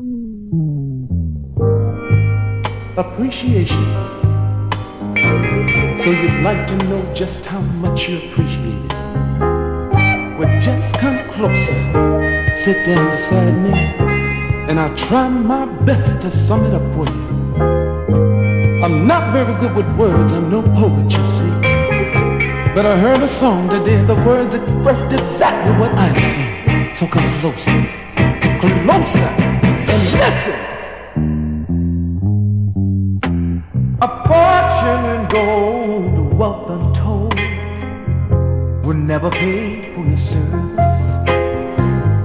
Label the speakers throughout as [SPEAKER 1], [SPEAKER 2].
[SPEAKER 1] Mm. Appreciation. So you'd like to know just how much you appreciate it. Well, just come closer, sit down beside me, and I'll try my best to sum it up for you. I'm not very good with words, I'm no poet, you see. But I heard a song today, the words expressed exactly what I'm. So come closer, closer, listen. A fortune in gold, wealth untold, will never pay for your service.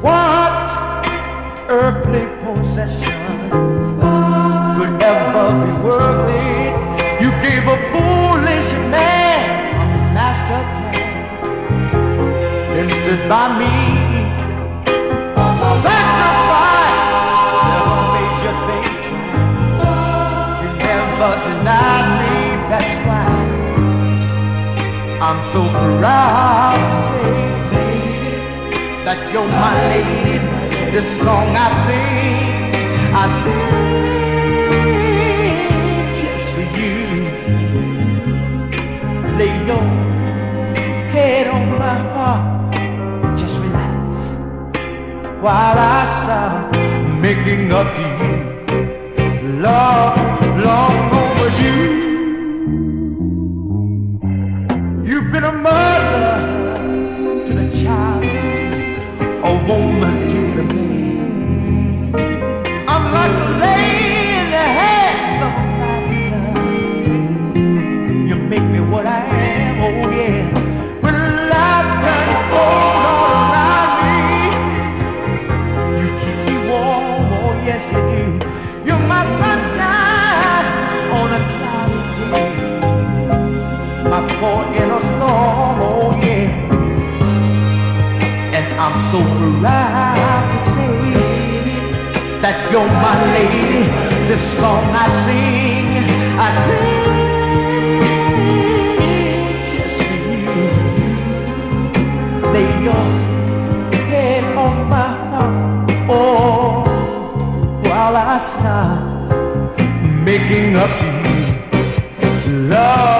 [SPEAKER 1] What earthly possessions could ever be worth it? You gave a foolish man a master plan, then stood by me. Sacrifice I'm so proud to say, that you're my lady. This song I sing, I sing just for you. Lay your head on my heart, just relax while I start making up to you. Love, been a mother I'm so proud to say that you're my lady. This song I sing, I sing just for you. My heart, oh, while I start making up to you. Love.